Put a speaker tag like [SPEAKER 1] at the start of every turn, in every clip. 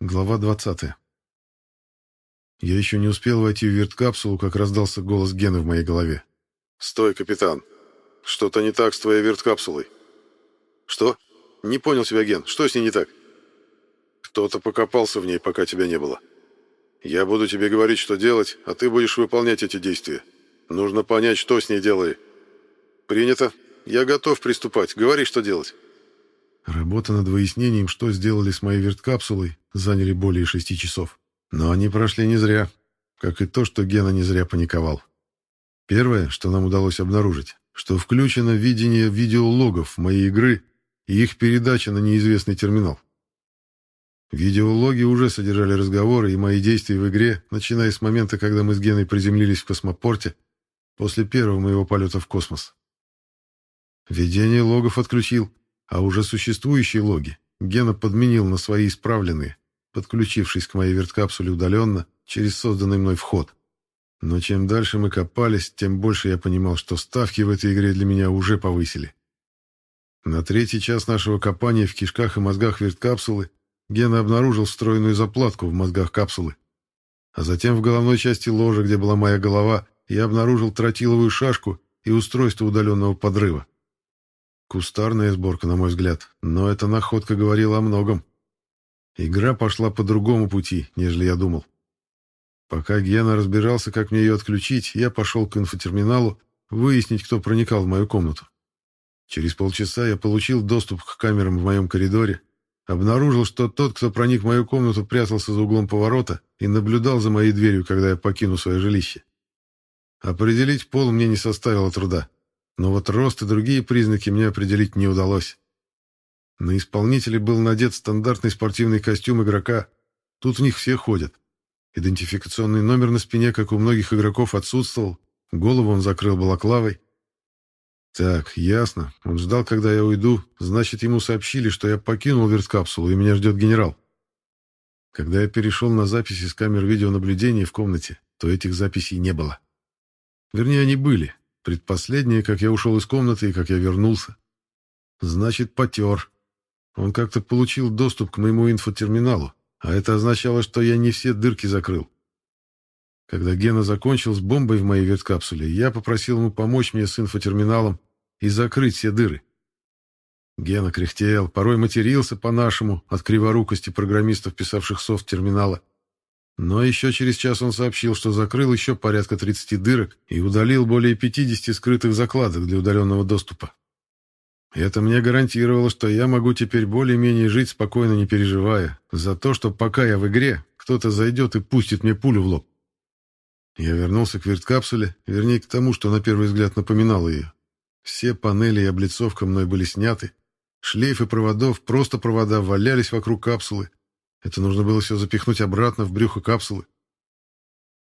[SPEAKER 1] Глава 20. Я еще не успел войти в верткапсулу, как раздался голос Гены в моей голове. «Стой, капитан! Что-то не так с твоей верткапсулой». «Что? Не понял тебя, Ген. Что с ней не так?» «Кто-то покопался в ней, пока тебя не было. Я буду тебе говорить, что делать, а ты будешь выполнять эти действия. Нужно понять, что с ней делали». «Принято. Я готов приступать. Говори, что делать». Работа над выяснением, что сделали с моей верткапсулой, заняли более шести часов. Но они прошли не зря, как и то, что Гена не зря паниковал. Первое, что нам удалось обнаружить, что включено видение видеологов моей игры и их передача на неизвестный терминал. Видеологи уже содержали разговоры и мои действия в игре, начиная с момента, когда мы с Геной приземлились в космопорте после первого моего полета в космос. Видение логов отключил, а уже существующие логи Гена подменил на свои исправленные, подключившись к моей верткапсуле удаленно через созданный мной вход. Но чем дальше мы копались, тем больше я понимал, что ставки в этой игре для меня уже повысили. На третий час нашего копания в кишках и мозгах верткапсулы Гена обнаружил встроенную заплатку в мозгах капсулы. А затем в головной части ложа, где была моя голова, я обнаружил тротиловую шашку и устройство удаленного подрыва. Кустарная сборка, на мой взгляд, но эта находка говорила о многом. Игра пошла по другому пути, нежели я думал. Пока Гена разбирался, как мне ее отключить, я пошел к инфотерминалу выяснить, кто проникал в мою комнату. Через полчаса я получил доступ к камерам в моем коридоре, обнаружил, что тот, кто проник в мою комнату, прятался за углом поворота и наблюдал за моей дверью, когда я покину свое жилище. Определить пол мне не составило труда. Но вот рост и другие признаки мне определить не удалось. На исполнителе был надет стандартный спортивный костюм игрока. Тут в них все ходят. Идентификационный номер на спине, как у многих игроков, отсутствовал. Голову он закрыл балаклавой. Так, ясно. Он ждал, когда я уйду. Значит, ему сообщили, что я покинул верткапсулу, и меня ждет генерал. Когда я перешел на записи с камер видеонаблюдения в комнате, то этих записей не было. Вернее, они были, Предпоследнее, как я ушел из комнаты и как я вернулся. Значит, потер. Он как-то получил доступ к моему инфотерминалу, а это означало, что я не все дырки закрыл. Когда Гена закончил с бомбой в моей веткапсуле, я попросил ему помочь мне с инфотерминалом и закрыть все дыры. Гена кряхтел, порой матерился по-нашему от криворукости программистов, писавших софт терминала. Но еще через час он сообщил, что закрыл еще порядка 30 дырок и удалил более 50 скрытых закладок для удаленного доступа. Это мне гарантировало, что я могу теперь более-менее жить спокойно, не переживая, за то, что пока я в игре, кто-то зайдет и пустит мне пулю в лоб. Я вернулся к верткапсуле, вернее, к тому, что на первый взгляд напоминало ее. Все панели и облицовка мной были сняты. Шлейфы проводов, просто провода, валялись вокруг капсулы, это нужно было все запихнуть обратно в брюхо капсулы.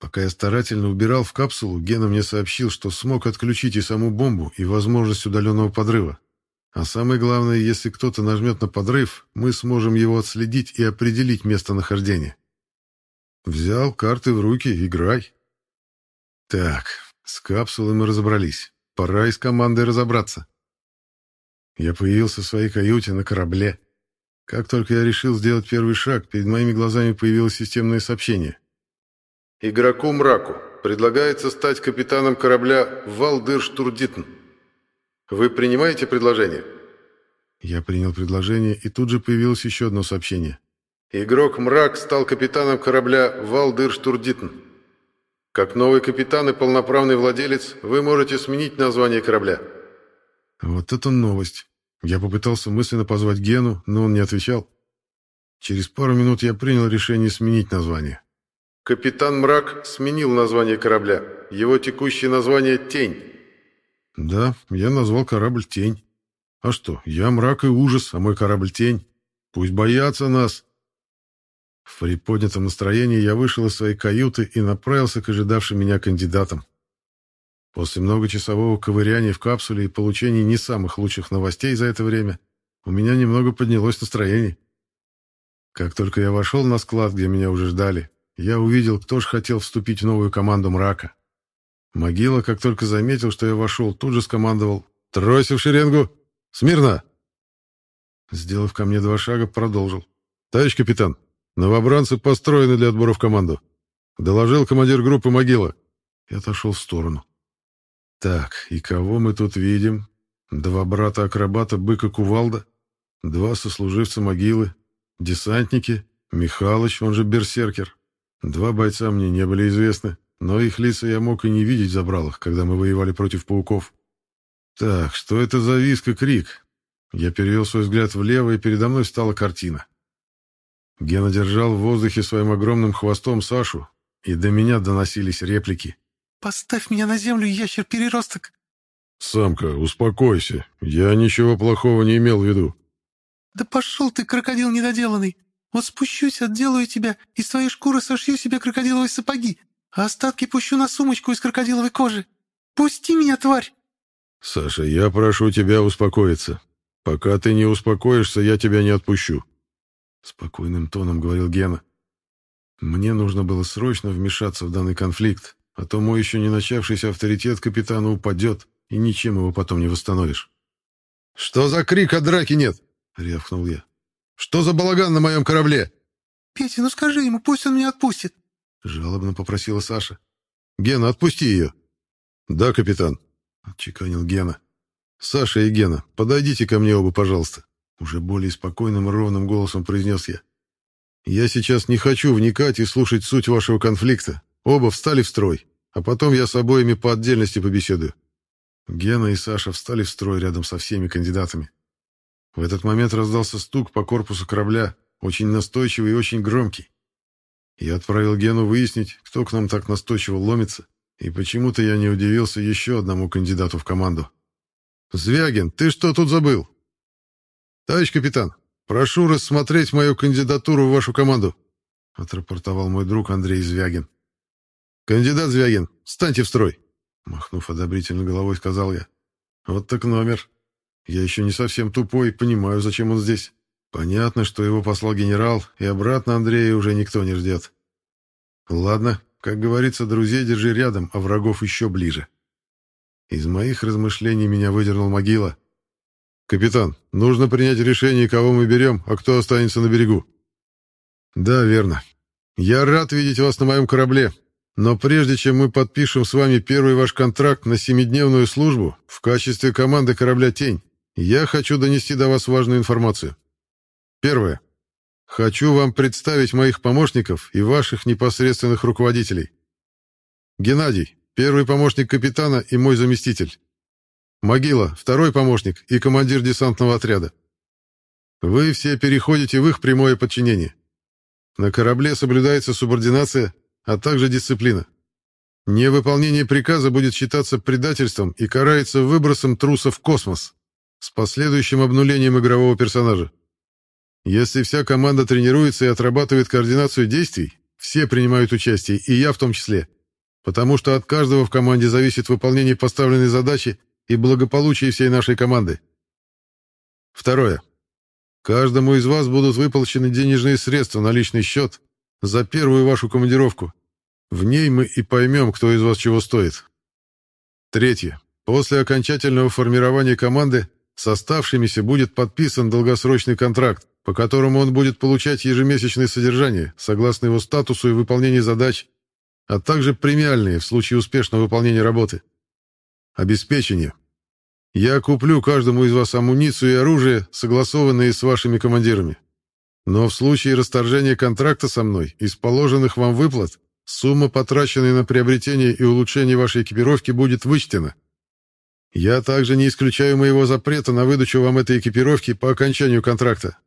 [SPEAKER 1] Пока я старательно убирал в капсулу, Гена мне сообщил, что смог отключить и саму бомбу, и возможность удаленного подрыва. А самое главное, если кто-то нажмет на подрыв, мы сможем его отследить и определить местонахождение. Взял карты в руки, играй. Так, с капсулой мы разобрались. Пора и с командой разобраться. Я появился в своей каюте на корабле. Как только я решил сделать первый шаг, перед моими глазами появилось системное сообщение. «Игроку Мраку предлагается стать капитаном корабля «Валдырштурдитн». Вы принимаете предложение?» Я принял предложение, и тут же появилось еще одно сообщение. «Игрок Мрак стал капитаном корабля «Валдырштурдитн». Как новый капитан и полноправный владелец, вы можете сменить название корабля». Вот это новость. Я попытался мысленно позвать Гену, но он не отвечал. Через пару минут я принял решение сменить название. «Капитан Мрак сменил название корабля. Его текущее название — Тень». «Да, я назвал корабль Тень. А что, я Мрак и Ужас, а мой корабль Тень. Пусть боятся нас». В приподнятом настроении я вышел из своей каюты и направился к ожидавшим меня кандидатам. После многочасового ковыряния в капсуле и получения не самых лучших новостей за это время, у меня немного поднялось настроение. Как только я вошел на склад, где меня уже ждали, я увидел, кто же хотел вступить в новую команду мрака. Могила, как только заметил, что я вошел, тут же скомандовал «Тройся в шеренгу! Смирно!» Сделав ко мне два шага, продолжил. «Товарищ капитан, Новобранцы построены для отбора в команду. Доложил командир группы «Могила». Я отошел в сторону. Так, и кого мы тут видим? Два брата-акробата Быка Кувалда, два сослуживца могилы, десантники, Михалыч, он же Берсеркер. Два бойца мне не были известны, но их лица я мог и не видеть в забралах, когда мы воевали против пауков. Так, что это за виск и крик? Я перевел свой взгляд влево, и передо мной стала картина. Гена держал в воздухе своим огромным хвостом Сашу, и до меня доносились реплики.
[SPEAKER 2] «Поставь меня на землю, ящер-переросток!»
[SPEAKER 1] «Самка, успокойся. Я ничего плохого не имел в виду».
[SPEAKER 2] «Да пошел ты, крокодил недоделанный! Вот спущусь, отделаю тебя, из твоей шкуры сошью себе крокодиловые сапоги, а остатки пущу на сумочку из крокодиловой кожи. Пусти меня, тварь!»
[SPEAKER 1] «Саша, я прошу тебя успокоиться. Пока ты не успокоишься, я тебя не отпущу», — спокойным тоном говорил Гена. «Мне нужно было срочно вмешаться в данный конфликт, а то мой еще не начавшийся авторитет капитана упадет, и ничем его потом не восстановишь». «Что за крик, а драки нет?» — рявкнул я. «Что за балаган на моем корабле?»
[SPEAKER 2] «Петя, ну скажи ему, пусть он меня отпустит», —
[SPEAKER 1] жалобно попросила Саша. «Гена, отпусти ее». «Да, капитан», — отчеканил Гена. «Саша и Гена, подойдите ко мне оба, пожалуйста», — уже более спокойным и ровным голосом произнес я. «Я сейчас не хочу вникать и слушать суть вашего конфликта. Оба встали в строй, а потом я с обоими по отдельности побеседую». Гена и Саша встали в строй рядом со всеми кандидатами. В этот момент раздался стук по корпусу корабля, очень настойчивый и очень громкий. Я отправил Гену выяснить, кто к нам так настойчиво ломится, и почему-то я не удивился еще одному кандидату в команду. «Звягин, ты что тут забыл?» «Товарищ капитан, прошу рассмотреть мою кандидатуру в вашу команду», отрапортовал мой друг Андрей Звягин. «Кандидат Звягин, встаньте в строй!» Махнув одобрительно головой, сказал я. «Вот так номер. Я еще не совсем тупой, понимаю, зачем он здесь. Понятно, что его послал генерал, и обратно Андрея уже никто не ждет. Ладно, как говорится, друзей держи рядом, а врагов еще ближе. Из моих размышлений меня выдернул могила. «Капитан, нужно принять решение, кого мы берем, а кто останется на берегу». «Да, верно. Я рад видеть вас на моем корабле, но прежде чем мы подпишем с вами первый ваш контракт на семидневную службу в качестве команды корабля «Тень», я хочу донести до вас важную информацию. Первое. Хочу вам представить моих помощников и ваших непосредственных руководителей. Геннадий, первый помощник капитана и мой заместитель. Могила, второй помощник и командир десантного отряда. Вы все переходите в их прямое подчинение. На корабле соблюдается субординация, а также дисциплина. Невыполнение приказа будет считаться предательством и карается выбросом труса в космос с последующим обнулением игрового персонажа. Если вся команда тренируется и отрабатывает координацию действий, все принимают участие, и я в том числе, потому что от каждого в команде зависит выполнение поставленной задачи и благополучие всей нашей команды. Второе. Каждому из вас будут выплачены денежные средства на личный счет за первую вашу командировку. В ней мы и поймем, кто из вас чего стоит. Третье. После окончательного формирования команды с оставшимися будет подписан долгосрочный контракт, по которому он будет получать ежемесячное содержание, согласно его статусу и выполнению задач, а также премиальные в случае успешного выполнения работы. Обеспечение. Я куплю каждому из вас амуницию и оружие, согласованные с вашими командирами. Но в случае расторжения контракта со мной из положенных вам выплат сумма, потраченная на приобретение и улучшение вашей экипировки, будет вычтена. Я также не исключаю моего запрета на выдачу вам этой экипировки по окончанию контракта.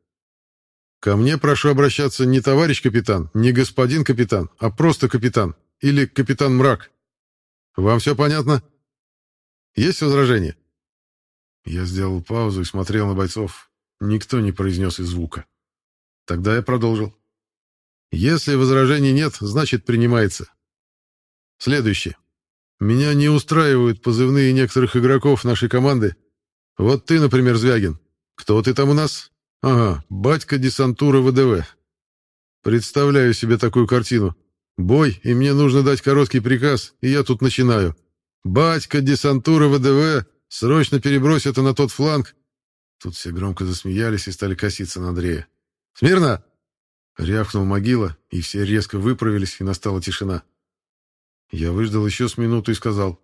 [SPEAKER 1] Ко мне прошу обращаться не товарищ капитан, не господин капитан, а просто капитан или капитан Мрак. Вам все понятно? Есть возражения?» Я сделал паузу и смотрел на бойцов. Никто не произнес и звука. Тогда я продолжил. «Если возражений нет, значит, принимается. Следующее. Меня не устраивают позывные некоторых игроков нашей команды. Вот ты, например, Звягин. Кто ты там у нас? Ага, батька десантура ВДВ. Представляю себе такую картину. Бой, и мне нужно дать короткий приказ, и я тут начинаю. Батька десантура ВДВ, срочно перебрось это на тот фланг. Тут все громко засмеялись и стали коситься на Андрея. «Смирно!» Рявкнул могила, и все резко выправились, и настала тишина. Я выждал еще с минуту и сказал.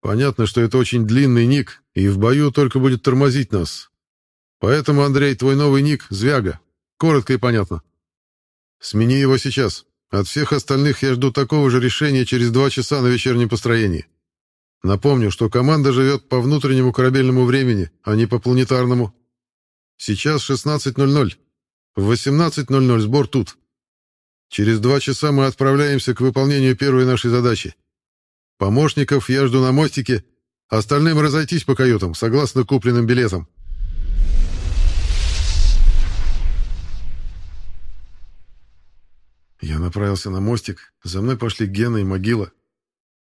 [SPEAKER 1] «Понятно, что это очень длинный ник, и в бою только будет тормозить нас. Поэтому, Андрей, твой новый ник — Звяга. Коротко и понятно. Смени его сейчас. От всех остальных я жду такого же решения через два часа на вечернем построении. Напомню, что команда живет по внутреннему корабельному времени, а не по планетарному. Сейчас 16.00. В 18.00 сбор тут. Через два часа мы отправляемся к выполнению первой нашей задачи. Помощников я жду на мостике, остальным разойтись по каютам, согласно купленным билетам. Я направился на мостик, за мной пошли Гена и Могила.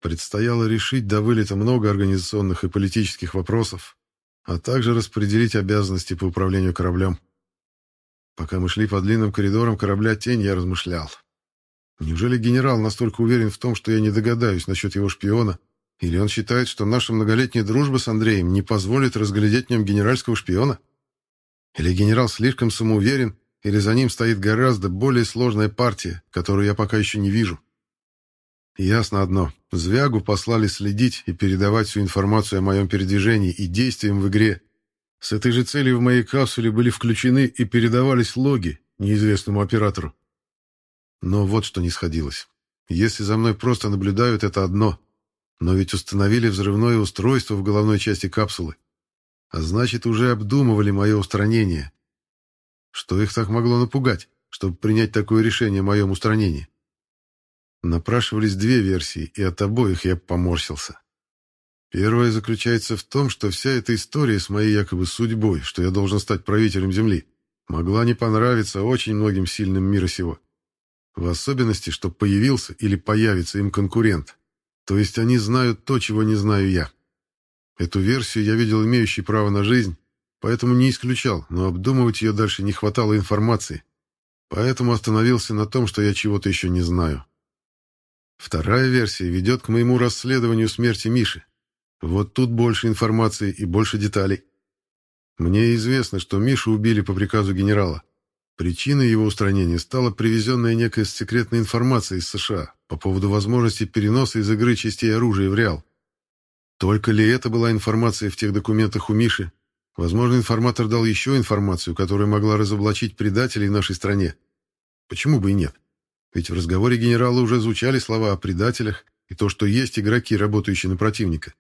[SPEAKER 1] Предстояло решить до вылета много организационных и политических вопросов, а также распределить обязанности по управлению кораблем. Пока мы шли по длинным коридорам корабля «Тень», я размышлял. Неужели генерал настолько уверен в том, что я не догадаюсь насчет его шпиона? Или он считает, что наша многолетняя дружба с Андреем не позволит разглядеть в нем генеральского шпиона? Или генерал слишком самоуверен, или за ним стоит гораздо более сложная партия, которую я пока еще не вижу? Ясно одно. Звягу послали следить и передавать всю информацию о моем передвижении и действиям в игре, с этой же целью в моей капсуле были включены и передавались логи неизвестному оператору. Но вот что не сходилось. Если за мной просто наблюдают, это одно. Но ведь установили взрывное устройство в головной части капсулы. А значит, уже обдумывали мое устранение. Что их так могло напугать, чтобы принять такое решение о моем устранении? Напрашивались две версии, и от обоих я поморщился. Первое заключается в том, что вся эта история с моей якобы судьбой, что я должен стать правителем Земли, могла не понравиться очень многим сильным мира сего. В особенности, что появился или появится им конкурент. То есть они знают то, чего не знаю я. Эту версию я видел имеющей право на жизнь, поэтому не исключал, но обдумывать ее дальше не хватало информации. Поэтому остановился на том, что я чего-то еще не знаю. Вторая версия ведет к моему расследованию смерти Миши. Вот тут больше информации и больше деталей. Мне известно, что Мишу убили по приказу генерала. Причиной его устранения стала привезенная некая секретная информация из США по поводу возможности переноса из игры частей оружия в Реал. Только ли это была информация в тех документах у Миши? Возможно, информатор дал еще информацию, которая могла разоблачить предателей в нашей стране. Почему бы и нет? Ведь в разговоре генерала уже звучали слова о предателях и то, что есть игроки, работающие на противника.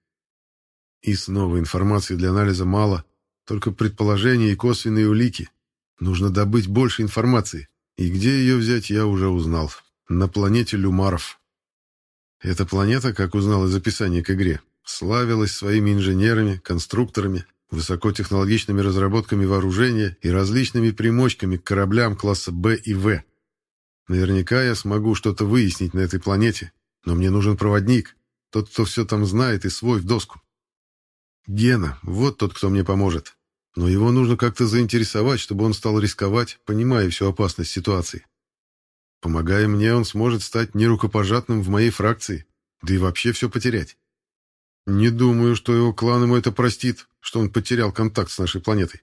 [SPEAKER 1] И снова информации для анализа мало, только предположения и косвенные улики. Нужно добыть больше информации. И где ее взять, я уже узнал. На планете Люмаров. Эта планета, как узнал из описания к игре, славилась своими инженерами, конструкторами, высокотехнологичными разработками вооружения и различными примочками к кораблям класса Б и В. Наверняка я смогу что-то выяснить на этой планете, но мне нужен проводник, тот, кто все там знает и свой в доску. Гена, вот тот, кто мне поможет. Но его нужно как-то заинтересовать, чтобы он стал рисковать, понимая всю опасность ситуации. Помогая мне, он сможет стать нерукопожатным в моей фракции, да и вообще все потерять. Не думаю, что его клан ему это простит, что он потерял контакт с нашей планетой.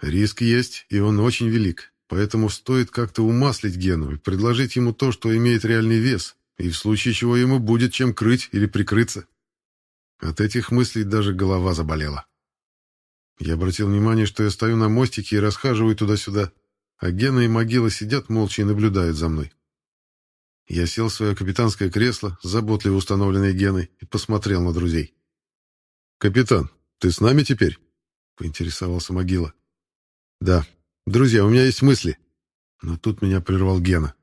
[SPEAKER 1] Риск есть, и он очень велик, поэтому стоит как-то умаслить Гену и предложить ему то, что имеет реальный вес, и в случае чего ему будет чем крыть или прикрыться. От этих мыслей даже голова заболела. Я обратил внимание, что я стою на мостике и расхаживаю туда-сюда, а Гена и Могила сидят молча и наблюдают за мной. Я сел в свое капитанское кресло, заботливо установленное Геной, и посмотрел на друзей. «Капитан, ты с нами теперь?» — поинтересовался Могила. «Да. Друзья, у меня есть мысли». Но тут меня прервал Гена.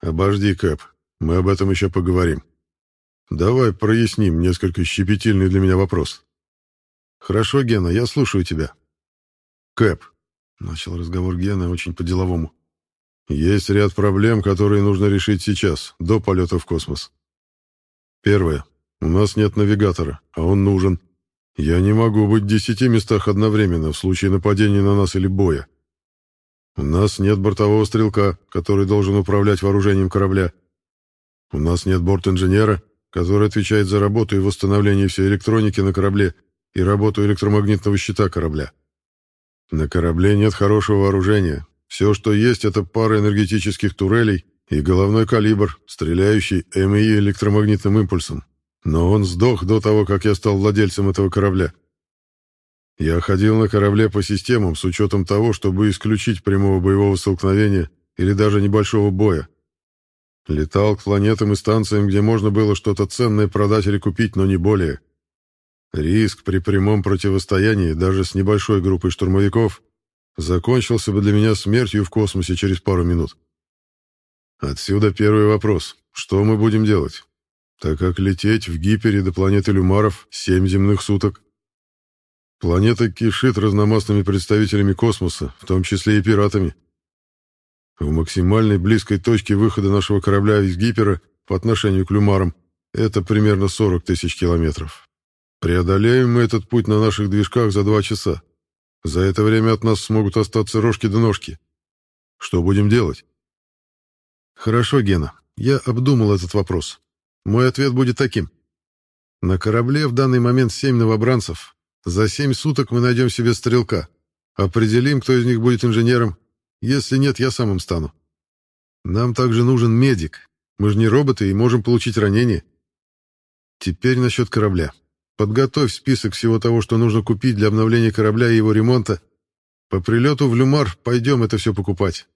[SPEAKER 1] «Обожди, Кэп, мы об этом еще поговорим. Давай проясним несколько щепетильный для меня вопрос. Хорошо, Гена, я слушаю тебя. Кэп, начал разговор Гена очень по-деловому. Есть ряд проблем, которые нужно решить сейчас, до полета в космос. Первое. У нас нет навигатора, а он нужен. Я не могу быть в десяти местах одновременно в случае нападения на нас или боя. У нас нет бортового стрелка, который должен управлять вооружением корабля. У нас нет борт-инженера, который отвечает за работу и восстановление всей электроники на корабле и работу электромагнитного щита корабля. На корабле нет хорошего вооружения, Все, что есть, это пара энергетических турелей и головной калибр, стреляющий МИ электромагнитным импульсом. Но он сдох до того, как я стал владельцем этого корабля. Я ходил на корабле по системам с учетом того, чтобы исключить прямого боевого столкновения или даже небольшого боя. Летал к планетам и станциям, где можно было что-то ценное продать или купить, но не более. Риск при прямом противостоянии даже с небольшой группой штурмовиков закончился бы для меня смертью в космосе через пару минут. Отсюда первый вопрос. Что мы будем делать? Так как лететь в гипере до планеты Люмаров семь земных суток. Планета кишит разномастными представителями космоса, в том числе и пиратами. В максимальной близкой точке выхода нашего корабля из гипера по отношению к Люмарам это примерно 40 тысяч километров. Преодолеем мы этот путь на наших движках за два часа. За это время от нас смогут остаться рожки до ножки. Что будем делать?
[SPEAKER 2] Хорошо, Гена, я обдумал этот вопрос. Мой ответ будет таким. На корабле в данный момент семь новобранцев. За семь суток мы найдем себе стрелка. Определим, кто из них будет инженером. Если нет, я сам им стану. Нам также нужен медик. Мы же не роботы и можем получить ранение. Теперь насчет корабля. Подготовь список всего того, что нужно купить для обновления корабля и его ремонта. По прилету в Люмар пойдем это все покупать.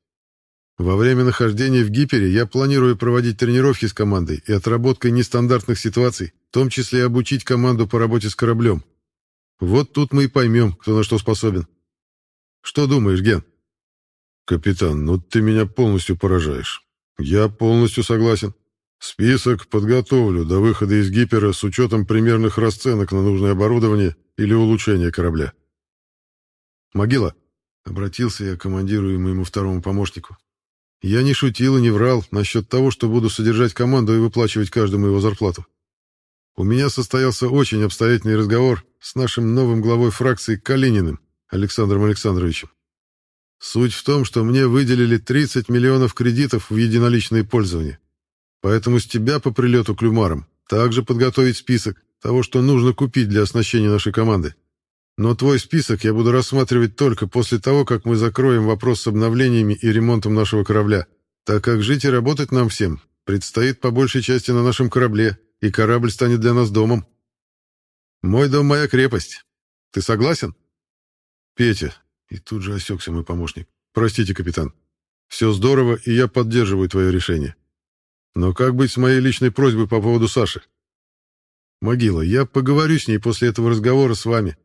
[SPEAKER 2] Во время нахождения в Гипере я планирую проводить тренировки с командой и отработкой нестандартных ситуаций, в том числе и обучить команду по работе с кораблем. Вот тут мы и поймем, кто на что способен. Что думаешь, Ген?
[SPEAKER 1] Капитан, ну ты меня полностью поражаешь. Я полностью согласен. Список подготовлю до выхода из гипера с учетом примерных расценок на нужное оборудование или улучшение корабля.
[SPEAKER 2] «Могила», — обратился я к командиру и моему второму помощнику. «Я не шутил и не врал насчет того, что буду содержать команду и выплачивать каждому его зарплату. У меня состоялся очень обстоятельный разговор с нашим новым главой фракции Калининым Александром Александровичем. Суть в том, что мне выделили 30 миллионов кредитов в единоличное пользование. Поэтому с тебя по прилету к Люмарам также подготовить список того, что нужно купить для оснащения нашей команды. Но твой список я буду рассматривать только после того, как мы закроем вопрос с обновлениями и ремонтом нашего корабля, так как жить и работать нам всем предстоит по большей части на нашем корабле, и корабль станет для нас домом. Мой дом — моя крепость. Ты согласен?
[SPEAKER 1] Петя, и тут же осекся мой помощник. Простите, капитан. Все здорово, и я поддерживаю твое решение. Но как быть с моей личной просьбой по поводу Саши?
[SPEAKER 2] Могила, я поговорю с ней после этого разговора с вами.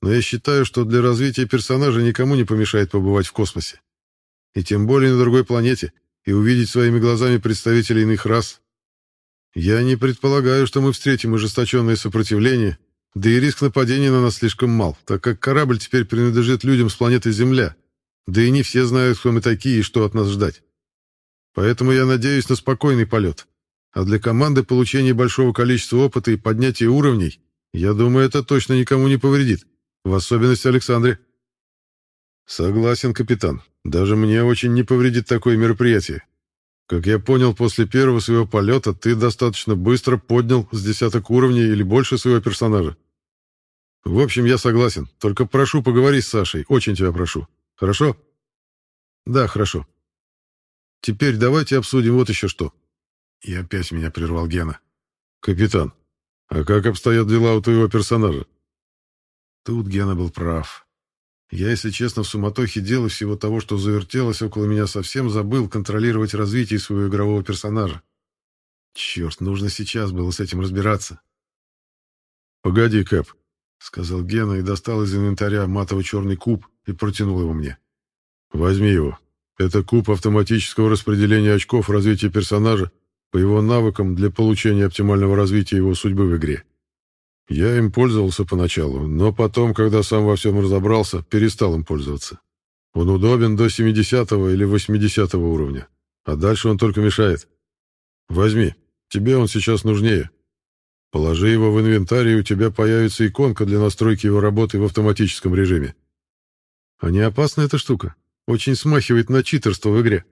[SPEAKER 2] Но я считаю, что для развития персонажа никому не помешает побывать в космосе. И тем более на другой планете, и увидеть своими глазами представителей иных рас. Я не предполагаю, что мы встретим ожесточенное сопротивление, да и риск нападения на нас слишком мал, так как корабль теперь принадлежит людям с планеты Земля, да и не все знают, кто мы такие и что от нас ждать. Поэтому я надеюсь на спокойный полет. А для команды получение большого количества опыта и поднятие уровней, я думаю, это точно никому не повредит, в особенности Александре.
[SPEAKER 1] Согласен, капитан. Даже мне очень не повредит такое мероприятие. Как я понял, после первого своего полета ты достаточно быстро поднял с десяток уровней или больше своего персонажа. В общем, я согласен. Только прошу, поговори с Сашей. Очень тебя прошу. Хорошо?
[SPEAKER 2] Да, хорошо. Теперь давайте обсудим вот еще что. И опять меня прервал Гена.
[SPEAKER 1] Капитан, а как обстоят дела у твоего персонажа?
[SPEAKER 2] Тут Гена был прав. Я, если честно, в суматохе дела всего того, что завертелось около меня, совсем забыл контролировать развитие своего игрового персонажа. Черт, нужно сейчас было с этим разбираться.
[SPEAKER 1] «Погоди, Кэп», —
[SPEAKER 2] сказал Гена и достал из инвентаря матово-черный куб и протянул его мне.
[SPEAKER 1] «Возьми его. Это куб автоматического распределения очков развития персонажа по его навыкам для получения оптимального развития его судьбы в игре. Я им пользовался поначалу, но потом, когда сам во всем разобрался, перестал им пользоваться. Он удобен до 70 или 80 уровня, а дальше он только мешает. Возьми, тебе он сейчас нужнее. Положи его в инвентарь, и у тебя появится иконка для настройки его работы в автоматическом режиме.
[SPEAKER 2] А не опасна эта штука? Очень смахивает на читерство в игре.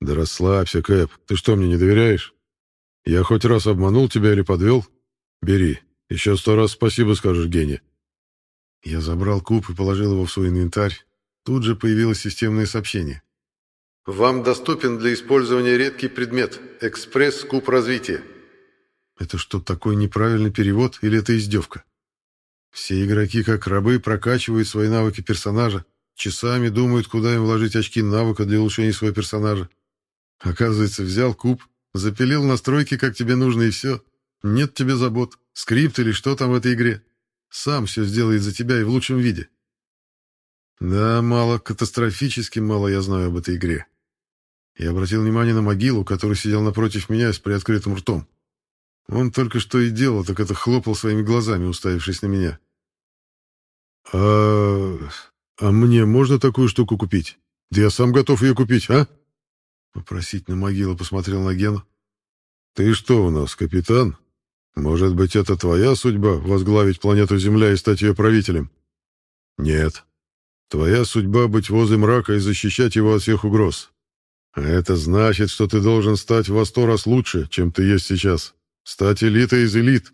[SPEAKER 1] Да расслабься, Кэп. Ты что, мне не доверяешь? Я хоть раз обманул тебя или подвел? Бери. Еще сто раз спасибо скажешь Гене.
[SPEAKER 2] Я забрал куб и положил его в свой инвентарь.
[SPEAKER 1] Тут же появилось системное сообщение. «Вам доступен для использования редкий предмет – экспресс-куб развития». Это что, такой неправильный перевод или это издевка? Все игроки, как рабы, прокачивают свои навыки персонажа, часами думают, куда им вложить очки навыка для улучшения своего персонажа. Оказывается, взял куб, запилил настройки, как тебе нужно, и все. Нет тебе забот, скрипт или что там в этой игре. Сам все сделает за тебя и в лучшем виде. Да, мало, катастрофически мало я знаю об этой игре. Я обратил внимание на могилу, который сидел напротив меня с приоткрытым ртом. Он только что и делал, так это хлопал своими глазами, уставившись на меня. «А... а мне можно такую штуку купить? Да я сам готов ее купить, а?» Вопросительно могила посмотрел на Гену. «Ты что у нас, капитан? Может быть, это твоя судьба — возглавить планету Земля и стать ее правителем?» «Нет. Твоя судьба — быть возле мрака и защищать его от всех угроз. А это значит, что ты должен стать во сто раз лучше, чем ты есть сейчас. Стать элитой из элит.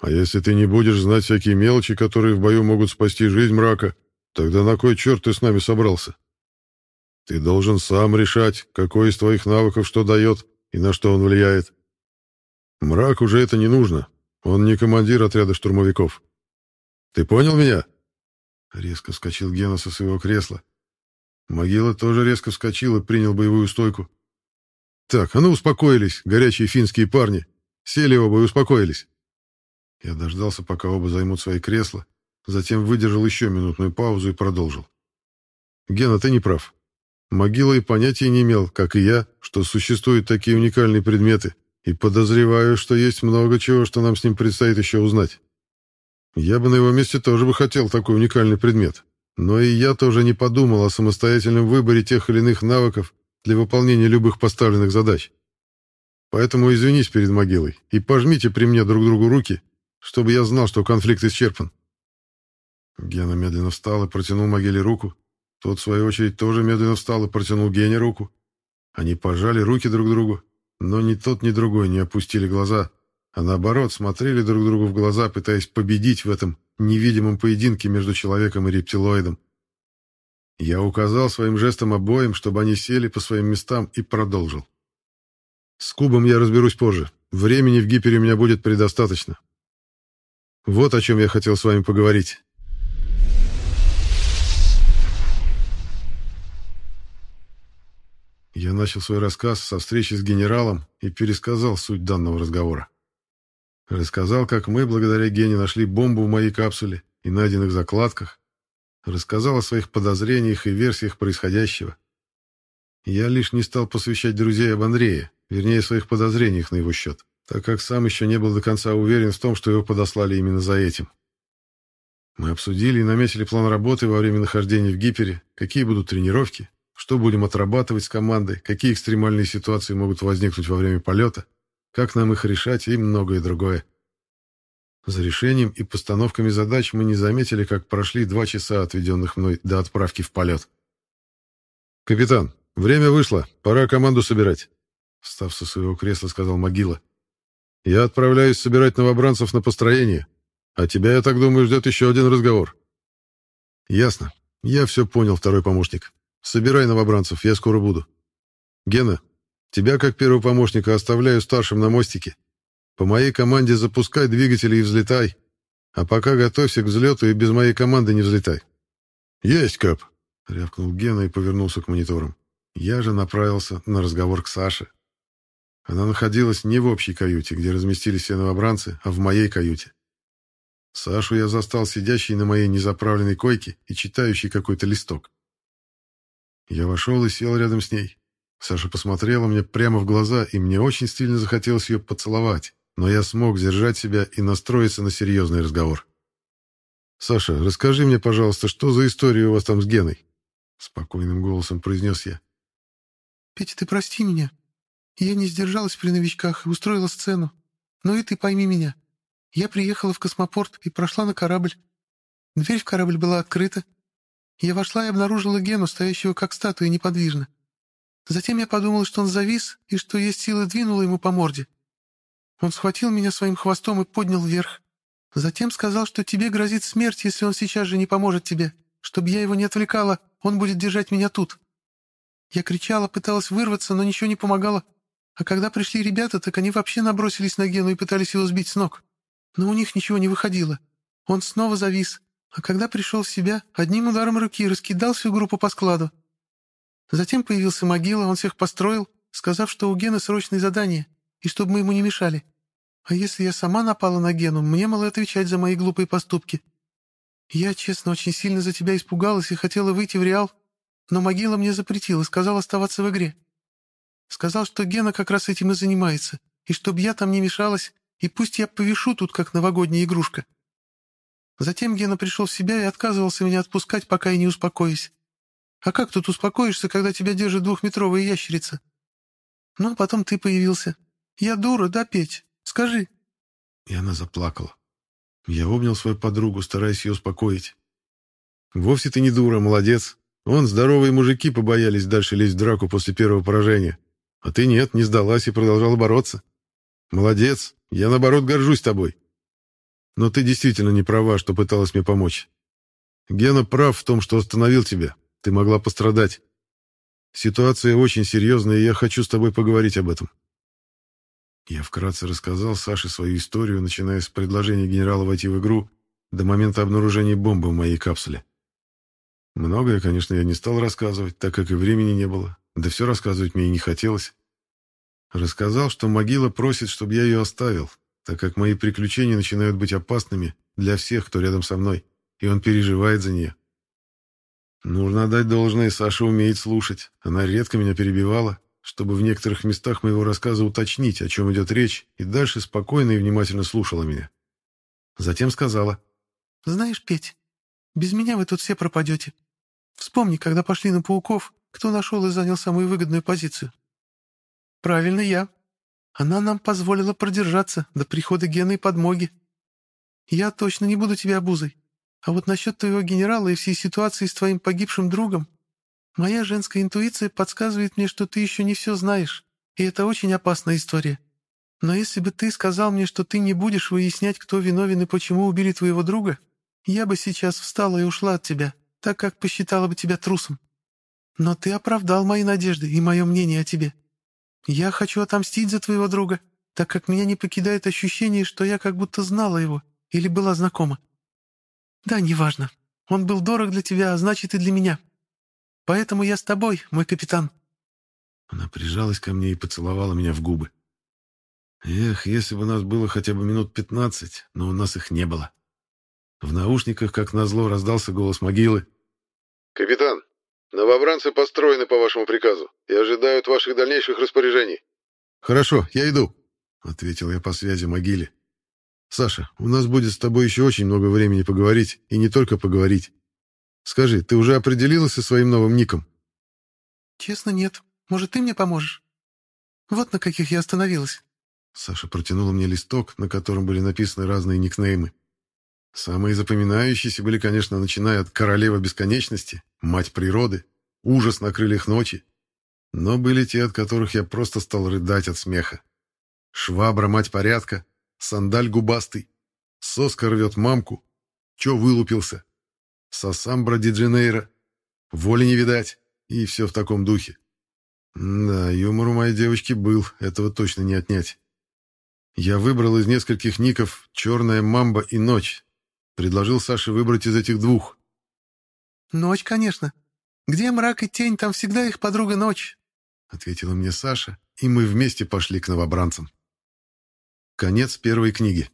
[SPEAKER 1] А если ты не будешь знать всякие мелочи, которые в бою могут спасти жизнь мрака, тогда на кой черт ты с нами собрался? Ты должен сам решать, какой из твоих навыков что дает и на что он влияет. Мрак уже это не нужно. Он не командир отряда штурмовиков. Ты понял меня?» Резко вскочил Гена со своего кресла. Могила тоже резко вскочил и принял боевую стойку. «Так, а ну успокоились, горячие финские парни. Сели оба и успокоились». Я дождался, пока оба займут свои кресла, затем выдержал еще минутную паузу и продолжил. «Гена, ты не прав. Могила и понятия не имел, как и я, что существуют такие уникальные предметы, и подозреваю, что есть много чего, что нам с ним предстоит еще узнать. Я бы на его месте тоже бы хотел такой уникальный предмет. Но и я тоже не подумал о самостоятельном выборе тех или иных навыков для выполнения любых поставленных задач. Поэтому извинись перед могилой и пожмите при мне друг другу руки, чтобы я знал, что конфликт исчерпан. Гена медленно встал и протянул могиле руку. Тот, в свою очередь, тоже медленно встал и протянул Гене руку. Они пожали руки друг другу, но ни тот, ни другой не опустили глаза, а наоборот смотрели друг другу в глаза, пытаясь победить в этом невидимом поединке между человеком и рептилоидом. Я указал своим жестом обоим, чтобы они сели по своим местам, и продолжил. «С кубом я разберусь позже. Времени в гипере у меня будет предостаточно. Вот о чем я хотел с вами поговорить». Я начал свой рассказ со встречи с генералом и пересказал суть данного разговора. Рассказал, как мы, благодаря Гене, нашли бомбу в моей капсуле и найденных закладках. Рассказал о своих подозрениях и версиях происходящего. Я лишь не стал посвящать друзей об Андрее, вернее, своих подозрениях на его счет, так как сам еще не был до конца уверен в том, что его подослали именно за этим. Мы обсудили и наметили план работы во время нахождения в Гипере, какие будут тренировки, что будем отрабатывать с командой, какие экстремальные ситуации могут возникнуть во время полета — как нам их решать и многое другое. За решением и постановками задач мы не заметили, как прошли два часа, отведенных мной до отправки в полет. «Капитан, время вышло, пора команду собирать», — встав со своего кресла, сказал Могила. «Я отправляюсь собирать новобранцев на построение, а тебя, я так думаю, ждет еще один разговор». «Ясно. Я все понял, второй помощник. Собирай новобранцев, я скоро буду. Гена, Тебя, как первого помощника, оставляю старшим на мостике. По моей команде запускай двигатели и взлетай. А пока готовься к взлету и без моей команды не взлетай. Есть, Кап, рявкнул Гена и повернулся к мониторам. Я же направился на разговор к Саше. Она находилась не в общей каюте, где разместились все новобранцы, а в моей каюте. Сашу я застал сидящей на моей незаправленной койке и читающей какой-то листок. Я вошел и сел рядом с ней. Саша посмотрела мне прямо в глаза, и мне очень сильно захотелось ее поцеловать, но я смог сдержать себя и настроиться на серьезный разговор. «Саша, расскажи мне, пожалуйста, что за история у вас там с Геной?» Спокойным голосом произнес я.
[SPEAKER 2] «Петя, ты прости меня. Я не сдержалась при новичках и устроила сцену. Но и ты пойми меня. Я приехала в космопорт и прошла на корабль. Дверь в корабль была открыта. Я вошла и обнаружила Гену, стоящего как статуя неподвижно. Затем я подумал, что он завис и что есть сила двинула ему по морде. Он схватил меня своим хвостом и поднял вверх. Затем сказал, что тебе грозит смерть, если он сейчас же не поможет тебе. чтобы я его не отвлекала, он будет держать меня тут. Я кричала, пыталась вырваться, но ничего не помогало. А когда пришли ребята, так они вообще набросились на Гену и пытались его сбить с ног. Но у них ничего не выходило. Он снова завис, а когда пришел в себя, одним ударом руки раскидал всю группу по складу. Затем появился могила, он всех построил, сказав, что у Гены срочное задание, и чтобы мы ему не мешали. А если я сама напала на Гену, мне мало отвечать за мои глупые поступки. Я, честно, очень сильно за тебя испугалась и хотела выйти в Реал, но могила мне запретила, сказал оставаться в игре. Сказал, что Гена как раз этим и занимается, и чтобы я там не мешалась, и пусть я повешу тут, как новогодняя игрушка. Затем Гена пришел в себя и отказывался меня отпускать, пока я не успокоюсь. А как тут успокоишься, когда тебя держит двухметровая ящерица? Ну, а потом ты появился. Я дура, да, Петь? Скажи.
[SPEAKER 1] И она заплакала. Я обнял свою подругу, стараясь ее успокоить. «Вовсе ты не дура, молодец. Вон, здоровые мужики побоялись дальше лезть в драку после первого поражения. А ты нет, не сдалась и продолжала бороться. Молодец, я наоборот горжусь тобой. Но ты действительно не права, что пыталась мне помочь. Гена прав в том, что остановил тебя. Ты могла пострадать. Ситуация очень серьезная, и я хочу с тобой поговорить об этом. Я вкратце рассказал Саше свою историю, начиная с предложения генерала войти в игру до момента обнаружения бомбы в моей капсуле. Многое, конечно, я не стал рассказывать, так как и времени не было, да все рассказывать мне и не хотелось. Рассказал, что могила просит, чтобы я ее оставил, так как мои приключения начинают быть опасными для всех, кто рядом со мной, и он переживает за нее. Нужно отдать должное, Саша умеет слушать. Она редко меня перебивала, чтобы в некоторых местах моего рассказа уточнить, о чем идет речь, и дальше спокойно и внимательно слушала меня. Затем сказала.
[SPEAKER 2] «Знаешь, Петь, без меня вы тут все пропадете. Вспомни, когда пошли на пауков, кто нашел и занял самую выгодную позицию. Правильно, я. Она нам позволила продержаться до прихода Гены и подмоги. Я точно не буду тебе обузой. А вот насчет твоего генерала и всей ситуации с твоим погибшим другом, моя женская интуиция подсказывает мне, что ты еще не все знаешь, и это очень опасная история. Но если бы ты сказал мне, что ты не будешь выяснять, кто виновен и почему убили твоего друга, я бы сейчас встала и ушла от тебя, так как посчитала бы тебя трусом. Но ты оправдал мои надежды и мое мнение о тебе. Я хочу отомстить за твоего друга, так как меня не покидает ощущение, что я как будто знала его или была знакома. Да, неважно. Он был дорог для тебя, а значит и для меня. Поэтому я с тобой, мой капитан».
[SPEAKER 1] Она прижалась ко мне и поцеловала меня в губы. Эх, если бы у нас было хотя бы минут пятнадцать, но у нас их не было. В наушниках, как назло, раздался голос могилы. «Капитан, Новобранцы построены по вашему приказу и ожидают ваших дальнейших распоряжений. Хорошо, я иду, ответил я по связи могиле. Саша, у нас будет с тобой еще очень много времени поговорить, и не только поговорить. Скажи, ты уже определилась со своим новым ником?
[SPEAKER 2] Честно, нет. Может, ты мне поможешь? Вот на каких я остановилась.
[SPEAKER 1] Саша протянула мне листок, на котором были написаны разные никнеймы. Самые запоминающиеся были, конечно, начиная от «Королева бесконечности», «Мать природы», «Ужас на крыльях ночи». Но были те, от которых я просто стал рыдать от смеха. «Швабра, мать порядка», «Сандаль губастый», «Соска рвет мамку», «Чё вылупился», «Сосамбра Диджинейра», «Воли не видать» и все в таком духе. Да, юмор у моей девочки был, этого точно не отнять. Я выбрал из нескольких ников «Черная мамба» и «Ночь», Предложил Саше выбрать из этих двух.
[SPEAKER 2] «Ночь, конечно. Где мрак и тень, там всегда их подруга ночь», —
[SPEAKER 1] ответила мне Саша, и мы вместе пошли к новобранцам. Конец первой книги.